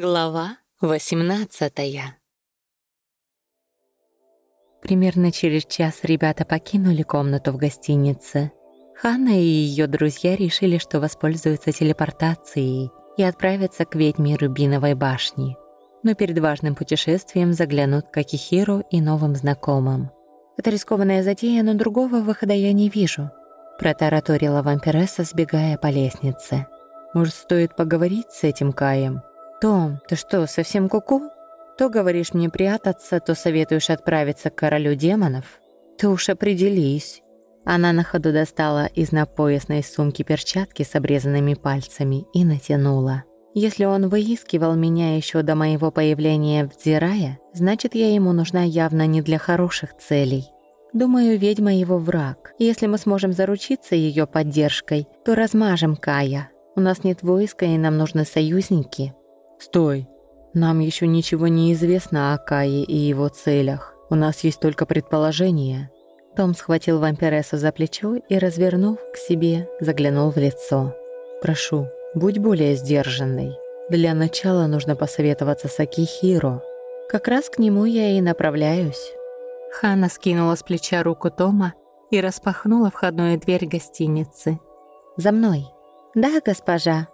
Глава 18 Примерно через час ребята покинули комнату в гостинице. Ханна и ее друзья решили, что воспользуются телепортацией и отправятся к ведьме Рубиновой башни. Но перед важным путешествием заглянут к Акихиру и новым знакомым. «Это рискованная затея, но другого выхода я не вижу», протараторила вампиресса, сбегая по лестнице. «Может, стоит поговорить с этим Каем?» «Том, ты что, совсем куку? -ку? То говоришь мне прятаться, то советуешь отправиться к королю демонов? Ты уж определись». Она на ходу достала из напоясной сумки перчатки с обрезанными пальцами и натянула. Если он выискивал меня еще до моего появления в Дзирае, значит, я ему нужна явно не для хороших целей. Думаю, ведьма его враг. Если мы сможем заручиться ее поддержкой, то размажем Кая. У нас нет войска, и нам нужны союзники. «Стой! Нам еще ничего не известно о Кае и его целях. У нас есть только предположения». Том схватил вампирессу за плечо и, развернув к себе, заглянул в лицо. «Прошу, будь более сдержанной. Для начала нужно посоветоваться с Акихиро. Как раз к нему я и направляюсь». Хана скинула с плеча руку Тома и распахнула входную дверь гостиницы. «За мной». «Да, госпожа»,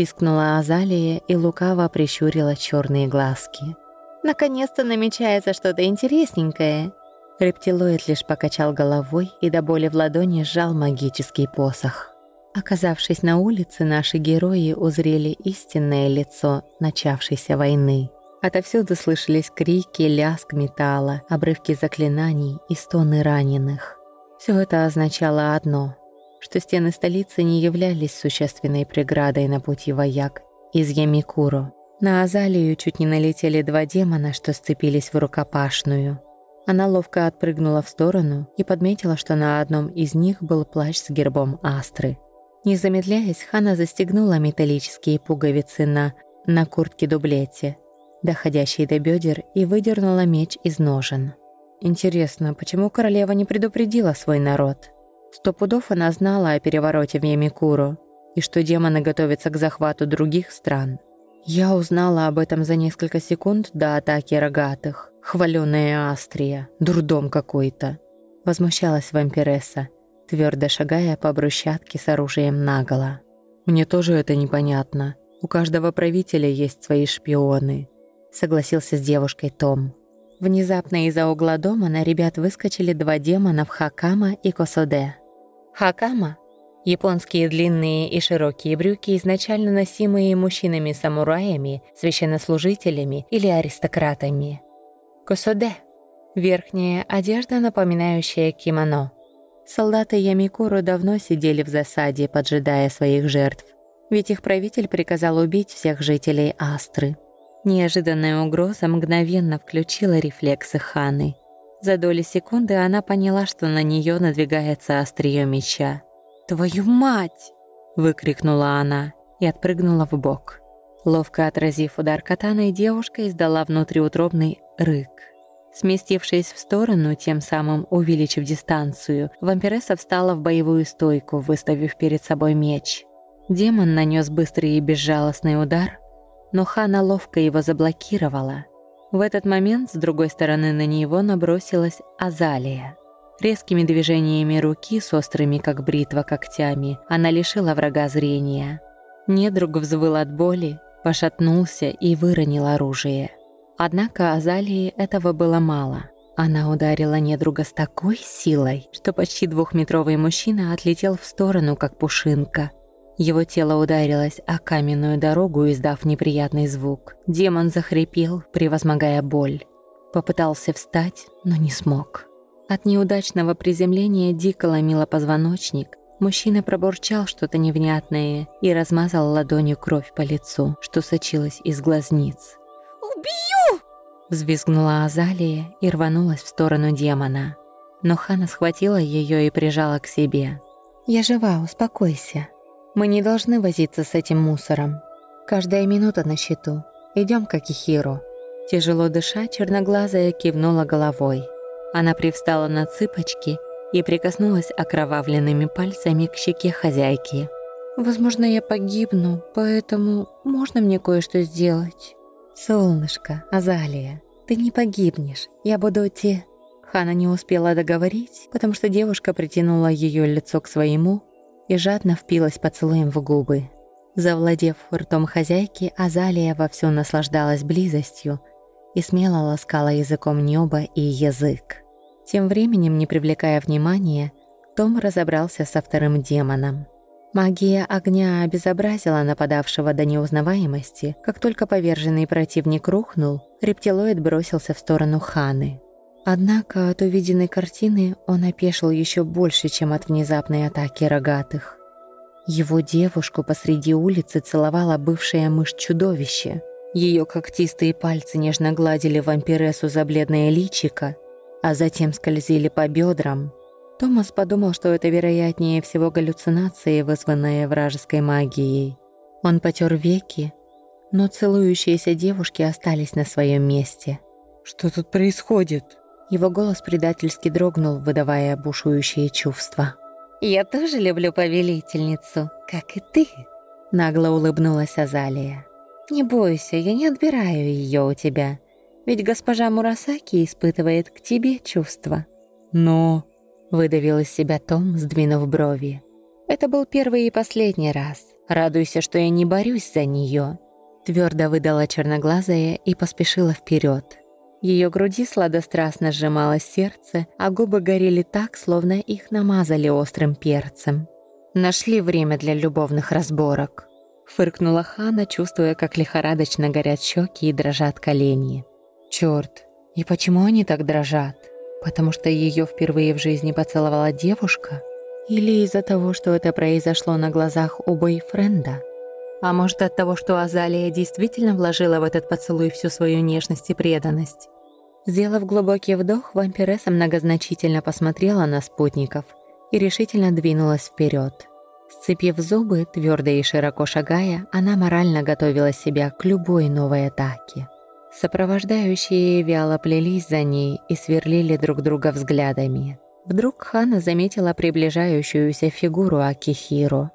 пискнула Азалия и лукаво прищурила черные глазки. «Наконец-то намечается что-то интересненькое!» Рептилоид лишь покачал головой и до боли в ладони сжал магический посох. Оказавшись на улице, наши герои узрели истинное лицо начавшейся войны. Отовсюду слышались крики, лязг металла, обрывки заклинаний и стоны раненых. Все это означало одно что стены столицы не являлись существенной преградой на пути вояк из Ямикуру. На Азалию чуть не налетели два демона, что сцепились в рукопашную. Она ловко отпрыгнула в сторону и подметила, что на одном из них был плащ с гербом Астры. Не замедляясь, Хана застегнула металлические пуговицы на, на куртке-дублете, доходящей до бедер, и выдернула меч из ножен. Интересно, почему королева не предупредила свой народ? Сто пудов она знала о перевороте в Ямикуру и что демоны готовятся к захвату других стран. Я узнала об этом за несколько секунд до атаки рогатых. Хваленая Астрия, дурдом какой-то. Возмущалась вампиресса, твердо шагая по брусчатке с оружием наголо. «Мне тоже это непонятно. У каждого правителя есть свои шпионы», согласился с девушкой Том. Внезапно из-за угла дома на ребят выскочили два демона в Хакама и Косоде. Хакама – японские длинные и широкие брюки, изначально носимые мужчинами-самураями, священнослужителями или аристократами. Косоде – верхняя одежда, напоминающая кимоно. Солдаты Ямикуру давно сидели в засаде, поджидая своих жертв, ведь их правитель приказал убить всех жителей Астры. Неожиданная угроза мгновенно включила рефлексы Ханы – за доли секунды она поняла, что на нее надвигается острие меча. «Твою мать!» – выкрикнула она и отпрыгнула в бок. Ловко отразив удар катаной, девушка издала внутриутробный рык. Сместившись в сторону, тем самым увеличив дистанцию, вампиресса встала в боевую стойку, выставив перед собой меч. Демон нанес быстрый и безжалостный удар, но Хана ловко его заблокировала – в этот момент с другой стороны на него набросилась Азалия. Резкими движениями руки с острыми, как бритва, когтями она лишила врага зрения. Недруг взвыл от боли, пошатнулся и выронил оружие. Однако Азалии этого было мало. Она ударила недруга с такой силой, что почти двухметровый мужчина отлетел в сторону, как пушинка – его тело ударилось о каменную дорогу, издав неприятный звук. Демон захрипел, превозмогая боль. Попытался встать, но не смог. От неудачного приземления дико ломило позвоночник. Мужчина пробурчал что-то невнятное и размазал ладонью кровь по лицу, что сочилась из глазниц. «Убью!» Взвизгнула Азалия и рванулась в сторону демона. Но Хана схватила ее и прижала к себе. «Я жива, успокойся», мы не должны возиться с этим мусором. Каждая минута на счету. Идем к Акихиру». Тяжело дыша, черноглазая кивнула головой. Она привстала на цыпочки и прикоснулась окровавленными пальцами к щеке хозяйки. «Возможно, я погибну, поэтому можно мне кое-что сделать?» «Солнышко, Азалия, ты не погибнешь, я буду те...» Хана не успела договорить, потому что девушка притянула ее лицо к своему и жадно впилась поцелуем в губы. Завладев ртом хозяйки, Азалия вовсю наслаждалась близостью и смело ласкала языком небо и язык. Тем временем, не привлекая внимания, Том разобрался со вторым демоном. Магия огня обезобразила нападавшего до неузнаваемости. Как только поверженный противник рухнул, рептилоид бросился в сторону Ханы. Однако от увиденной картины он опешил еще больше, чем от внезапной атаки рогатых. Его девушку посреди улицы целовала бывшая мышь-чудовище. Ее когтистые пальцы нежно гладили вампирессу за бледное личико, а затем скользили по бедрам. Томас подумал, что это вероятнее всего галлюцинации, вызванные вражеской магией. Он потер веки, но целующиеся девушки остались на своем месте. «Что тут происходит?» Его голос предательски дрогнул, выдавая бушующие чувства. «Я тоже люблю повелительницу, как и ты», — нагло улыбнулась Азалия. «Не бойся, я не отбираю ее у тебя, ведь госпожа Мурасаки испытывает к тебе чувства». «Но...» — выдавил из себя Том, сдвинув брови. «Это был первый и последний раз. Радуйся, что я не борюсь за нее. Твердо выдала черноглазая и поспешила вперед. Ее груди сладострастно сжималось сердце, а губы горели так, словно их намазали острым перцем. «Нашли время для любовных разборок», — фыркнула Хана, чувствуя, как лихорадочно горят щеки и дрожат колени. «Чёрт, и почему они так дрожат? Потому что ее впервые в жизни поцеловала девушка? Или из-за того, что это произошло на глазах у бойфренда?» А может, от того, что Азалия действительно вложила в этот поцелуй всю свою нежность и преданность? Сделав глубокий вдох, вампиресса многозначительно посмотрела на спутников и решительно двинулась вперед. Сцепив зубы, твердо и широко шагая, она морально готовила себя к любой новой атаке. Сопровождающие вяло плелись за ней и сверлили друг друга взглядами. Вдруг Хана заметила приближающуюся фигуру Акихиро.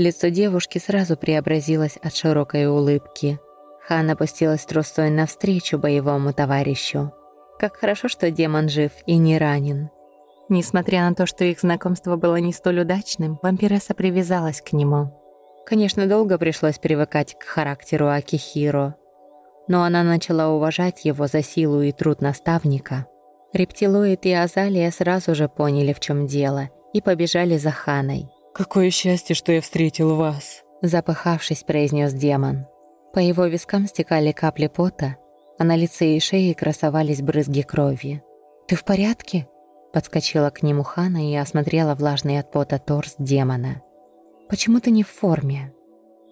Лицо девушки сразу преобразилось от широкой улыбки. Хана опустилась трусой навстречу боевому товарищу. Как хорошо, что демон жив и не ранен. Несмотря на то, что их знакомство было не столь удачным, вампиресса привязалась к нему. Конечно, долго пришлось привыкать к характеру Акихиро, но она начала уважать его за силу и труд наставника. Рептилоид и Азалия сразу же поняли, в чем дело, и побежали за Ханой. «Какое счастье, что я встретил вас!» Запыхавшись, произнес демон. По его вискам стекали капли пота, а на лице и шее красовались брызги крови. «Ты в порядке?» Подскочила к нему Хана и осмотрела влажный от пота торс демона. «Почему ты не в форме?»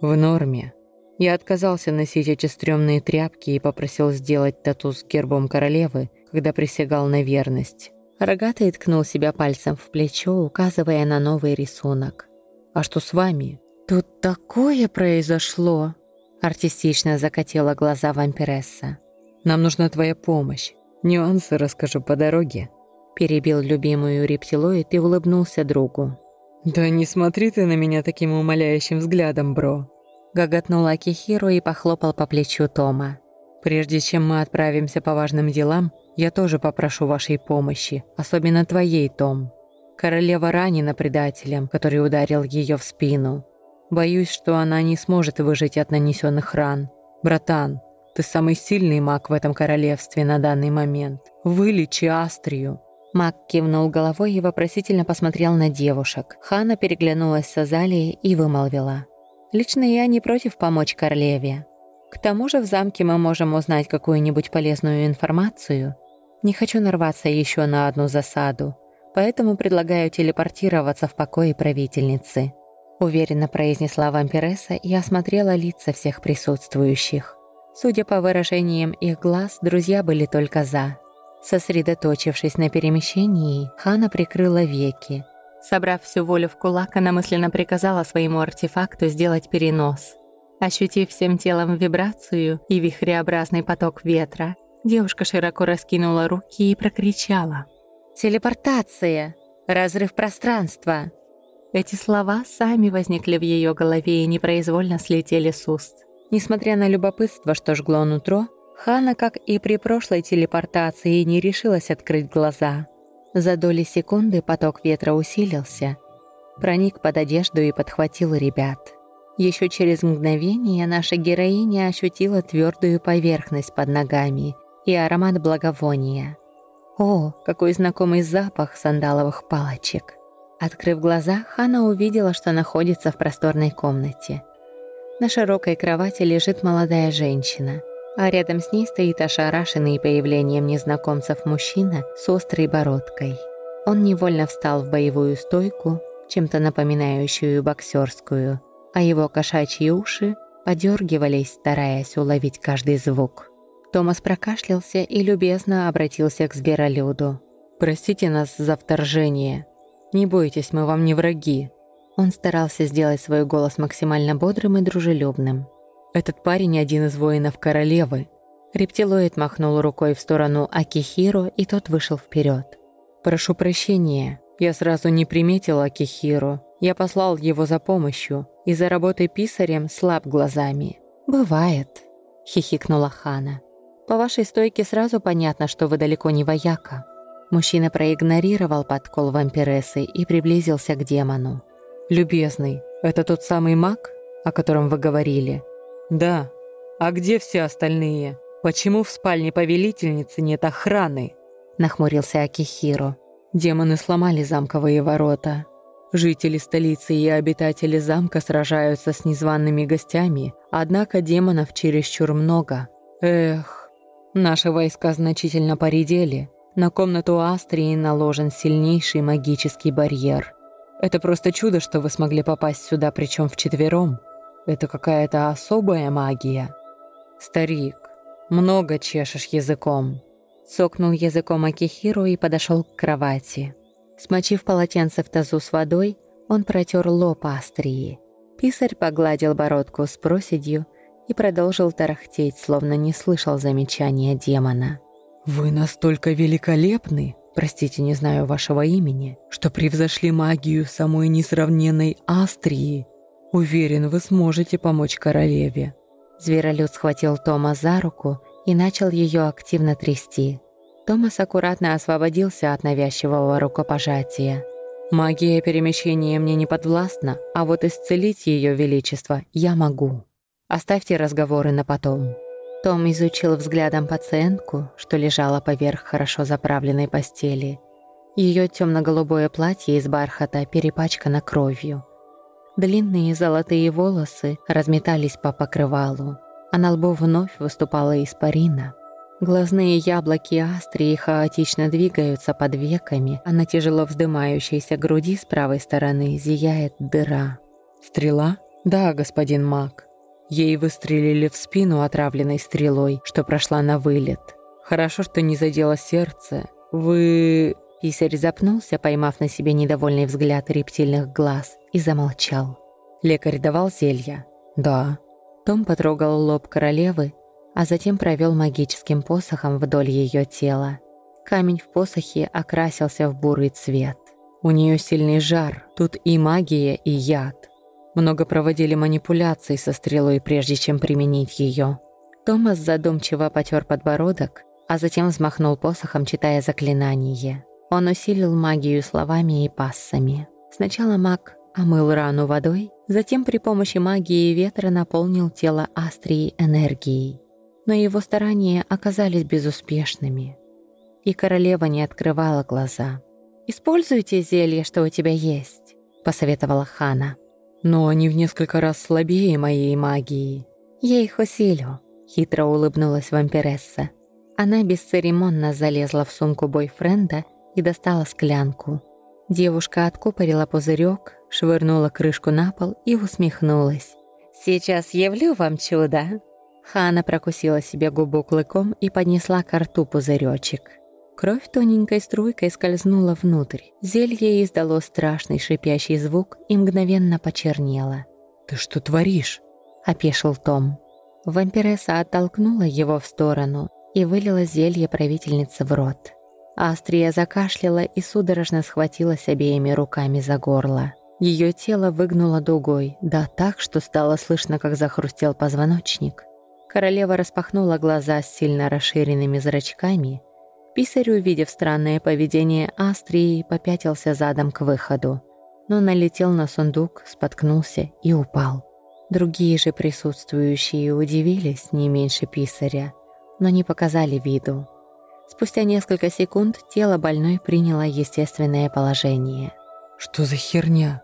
«В норме. Я отказался носить эти стрёмные тряпки и попросил сделать тату с гербом королевы, когда присягал на верность». Рогатый ткнул себя пальцем в плечо, указывая на новый рисунок. «А что с вами?» «Тут такое произошло!» Артистично закатила глаза вампиресса. Нам нужна твоя помощь. Нюансы расскажу по дороге». Перебил любимую рептилоид и улыбнулся другу. «Да не смотри ты на меня таким умоляющим взглядом, бро!» Гоготнул Акихиро и похлопал по плечу Тома. «Прежде чем мы отправимся по важным делам, я тоже попрошу вашей помощи, особенно твоей, Том. Королева ранена предателем, который ударил ее в спину. Боюсь, что она не сможет выжить от нанесенных ран. Братан, ты самый сильный маг в этом королевстве на данный момент. Вылечи Астрию». Маг кивнул головой и вопросительно посмотрел на девушек. Хана переглянулась с Азалией и вымолвила. «Лично я не против помочь королеве. К тому же в замке мы можем узнать какую-нибудь полезную информацию. Не хочу нарваться еще на одну засаду, поэтому предлагаю телепортироваться в покое правительницы», уверенно произнесла вампиресса и осмотрела лица всех присутствующих. Судя по выражениям их глаз, друзья были только «за». Сосредоточившись на перемещении, Хана прикрыла веки. Собрав всю волю в кулак, она мысленно приказала своему артефакту сделать перенос. Ощутив всем телом вибрацию и вихреобразный поток ветра, девушка широко раскинула руки и прокричала. «Телепортация! Разрыв пространства!» Эти слова сами возникли в ее голове и непроизвольно слетели с уст. Несмотря на любопытство, что жгло нутро, Хана, как и при прошлой телепортации, не решилась открыть глаза. За доли секунды поток ветра усилился, проник под одежду и подхватил ребят. Еще через мгновение наша героиня ощутила твердую поверхность под ногами и аромат благовония. О, какой знакомый запах сандаловых палочек! Открыв глаза, Хана увидела, что находится в просторной комнате. На широкой кровати лежит молодая женщина, а рядом с ней стоит ошарашенный появлением незнакомцев мужчина с острой бородкой. Он невольно встал в боевую стойку, чем-то напоминающую боксерскую, а его кошачьи уши подергивались, стараясь уловить каждый звук. Томас прокашлялся и любезно обратился к зверолюду. «Простите нас за вторжение. Не бойтесь, мы вам не враги». Он старался сделать свой голос максимально бодрым и дружелюбным. «Этот парень один из воинов королевы». Рептилоид махнул рукой в сторону Акихиро, и тот вышел вперед. «Прошу прощения, я сразу не приметил Акихиро. Я послал его за помощью, и за работой писарем слаб глазами». «Бывает», — хихикнула Хана. По вашей стойке сразу понятно, что вы далеко не вояка». Мужчина проигнорировал подкол вампирессы и приблизился к демону. «Любезный, это тот самый маг, о котором вы говорили?» «Да. А где все остальные? Почему в спальне повелительницы нет охраны?» Нахмурился Акихиро. «Демоны сломали замковые ворота. Жители столицы и обитатели замка сражаются с незваными гостями, однако демонов чересчур много. Эх, Наши войска значительно поредели. На комнату Астрии наложен сильнейший магический барьер. Это просто чудо, что вы смогли попасть сюда, причем вчетвером. Это какая-то особая магия. Старик, много чешешь языком. Сокнул языком Акихиру и подошел к кровати. Смочив полотенце в тазу с водой, он протер лоб Астрии. Писарь погладил бородку с проседью и продолжил тарахтеть, словно не слышал замечания демона. «Вы настолько великолепны, простите, не знаю вашего имени, что превзошли магию самой несравненной Астрии. Уверен, вы сможете помочь королеве». Зверолюд схватил Тома за руку и начал ее активно трясти. Томас аккуратно освободился от навязчивого рукопожатия. «Магия перемещения мне не подвластна, а вот исцелить ее величество я могу». Оставьте разговоры на потом». Том изучил взглядом пациентку, что лежала поверх хорошо заправленной постели. Ее темно-голубое платье из бархата перепачкано кровью. Длинные золотые волосы разметались по покрывалу, а на лбу вновь выступала испарина. Глазные яблоки астрии хаотично двигаются под веками, а на тяжело вздымающейся груди с правой стороны зияет дыра. «Стрела? Да, господин маг. Ей выстрелили в спину отравленной стрелой, что прошла на вылет. Хорошо, что не задело сердце. Вы... Писарь запнулся, поймав на себе недовольный взгляд рептильных глаз, и замолчал. Лекарь давал зелья? Да. Том потрогал лоб королевы, а затем провел магическим посохом вдоль ее тела. Камень в посохе окрасился в бурый цвет. У нее сильный жар, тут и магия, и яд. Много проводили манипуляций со стрелой, прежде чем применить ее. Томас задумчиво потер подбородок, а затем взмахнул посохом, читая заклинание. Он усилил магию словами и пассами. Сначала маг омыл рану водой, затем при помощи магии ветра наполнил тело Астрии энергией. Но его старания оказались безуспешными. И королева не открывала глаза. «Используйте зелье, что у тебя есть», — посоветовала Хана. Но они в несколько раз слабее моей магии. Я их усилю, хитро улыбнулась вампиресса. Она бесцеремонно залезла в сумку бойфренда и достала склянку. Девушка откупорила пузырек, швырнула крышку на пол и усмехнулась. «Сейчас явлю вам чудо!» Хана прокусила себе губу клыком и поднесла к рту пузыречек. Кровь тоненькой струйкой скользнула внутрь. Зелье издало страшный шипящий звук и мгновенно почернело. «Ты что творишь?» — опешил Том. Вампиресса оттолкнула его в сторону и вылила зелье правительницы в рот. Астрия закашляла и судорожно схватилась обеими руками за горло. Ее тело выгнуло дугой, да так, что стало слышно, как захрустел позвоночник. Королева распахнула глаза с сильно расширенными зрачками. Писарь, увидев странное поведение Астрии, попятился задом к выходу, но налетел на сундук, споткнулся и упал. Другие же присутствующие удивились не меньше писаря, но не показали виду. Спустя несколько секунд тело больной приняло естественное положение. «Что за херня?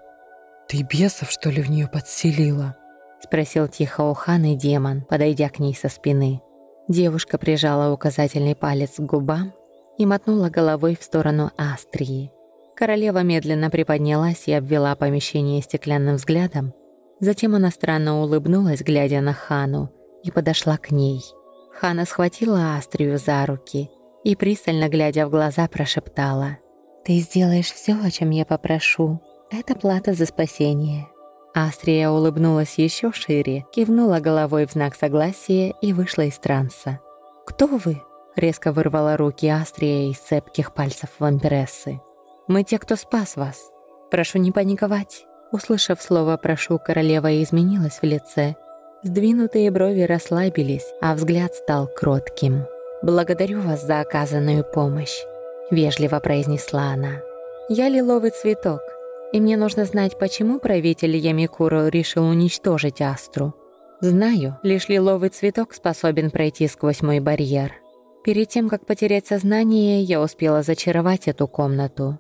Ты бесов, что ли, в нее подселила?» Спросил тихо у Ханы демон, подойдя к ней со спины. Девушка прижала указательный палец к губам и мотнула головой в сторону Астрии. Королева медленно приподнялась и обвела помещение стеклянным взглядом. Затем она странно улыбнулась, глядя на Хану, и подошла к ней. Хана схватила Астрию за руки и, пристально глядя в глаза, прошептала. «Ты сделаешь все, о чем я попрошу. Это плата за спасение». Астрия улыбнулась еще шире, кивнула головой в знак согласия и вышла из транса. «Кто вы?» — резко вырвала руки Астрия из цепких пальцев вампирессы. «Мы те, кто спас вас. Прошу не паниковать». Услышав слово «прошу», королева изменилась в лице. Сдвинутые брови расслабились, а взгляд стал кротким. «Благодарю вас за оказанную помощь», — вежливо произнесла она. «Я лиловый цветок, и мне нужно знать, почему правитель Ямикуру решил уничтожить Астру. Знаю, лишь лиловый цветок способен пройти сквозь мой барьер. Перед тем, как потерять сознание, я успела зачаровать эту комнату.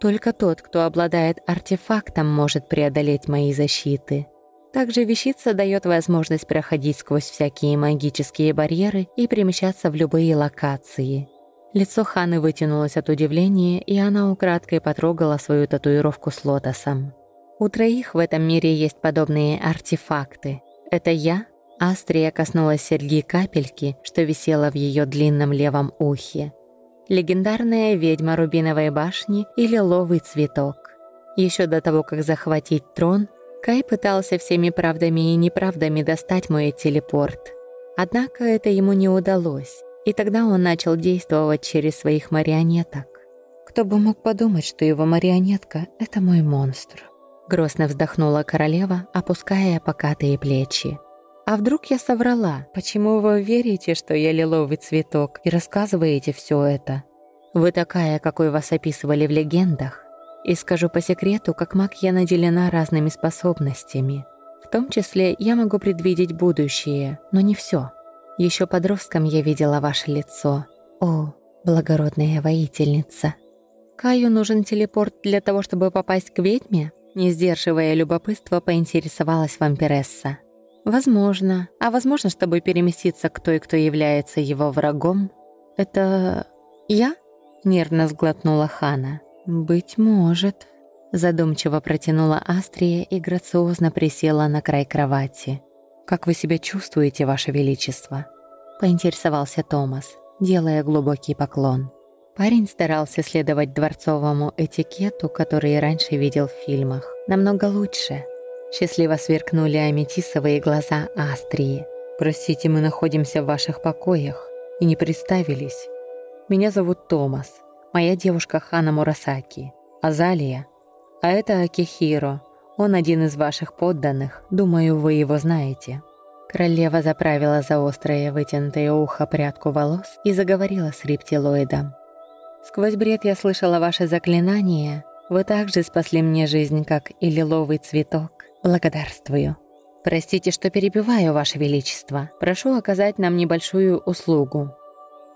Только тот, кто обладает артефактом, может преодолеть мои защиты. Также вещица дает возможность проходить сквозь всякие магические барьеры и перемещаться в любые локации. Лицо Ханы вытянулось от удивления, и она украдкой потрогала свою татуировку с лотосом. У троих в этом мире есть подобные артефакты. Это я? Астрия коснулась серьги капельки, что висела в ее длинном левом ухе. Легендарная ведьма Рубиновой башни и лиловый цветок. Еще до того, как захватить трон, Кай пытался всеми правдами и неправдами достать мой телепорт. Однако это ему не удалось. И тогда он начал действовать через своих марионеток. Кто бы мог подумать, что его марионетка — это мой монстр. Грозно вздохнула королева, опуская покатые плечи. «А вдруг я соврала? Почему вы верите, что я лиловый цветок и рассказываете все это? Вы такая, какой вас описывали в легендах. И скажу по секрету, как маг я наделена разными способностями. В том числе я могу предвидеть будущее, но не все. Еще подростком я видела ваше лицо. О, благородная воительница. Каю нужен телепорт для того, чтобы попасть к ведьме? Не сдерживая любопытства, поинтересовалась вампиресса. Возможно. А возможно, чтобы переместиться к той, кто является его врагом? Это... я? Нервно сглотнула Хана. «Быть может». Задумчиво протянула Астрия и грациозно присела на край кровати. «Как вы себя чувствуете, Ваше Величество?» — поинтересовался Томас, делая глубокий поклон. Парень старался следовать дворцовому этикету, который и раньше видел в фильмах. Намного лучше. Счастливо сверкнули аметисовые глаза Астрии. «Простите, мы находимся в ваших покоях и не представились. Меня зовут Томас, моя девушка Хана Мурасаки, Азалия, а это Акихиро, он один из ваших подданных, думаю, вы его знаете». Королева заправила за острое вытянутое ухо прядку волос и заговорила с рептилоидом. «Сквозь бред я слышала ваше заклинание. Вы также спасли мне жизнь, как и лиловый цветок. Благодарствую. Простите, что перебиваю, ваше величество. Прошу оказать нам небольшую услугу».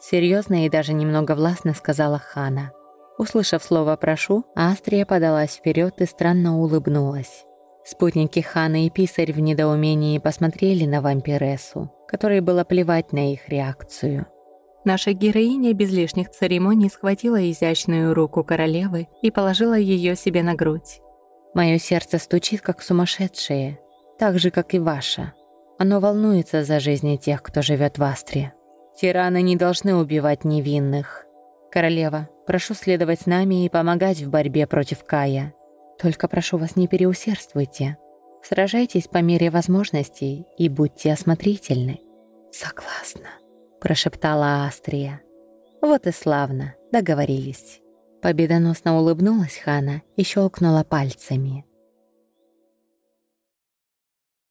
Серьезно и даже немного властно сказала Хана. Услышав слово «прошу», Астрия подалась вперед и странно улыбнулась. Спутники Хана и Писарь в недоумении посмотрели на вампирессу, которой было плевать на их реакцию. Наша героиня без лишних церемоний схватила изящную руку королевы и положила ее себе на грудь. Мое сердце стучит, как сумасшедшее, так же, как и ваше. Оно волнуется за жизни тех, кто живет в Астре. Тираны не должны убивать невинных. Королева, Прошу следовать с нами и помогать в борьбе против Кая. Только прошу вас, не переусердствуйте. Сражайтесь по мере возможностей и будьте осмотрительны». «Согласна», — прошептала Астрия. «Вот и славно, договорились». Победоносно улыбнулась Хана и щелкнула пальцами.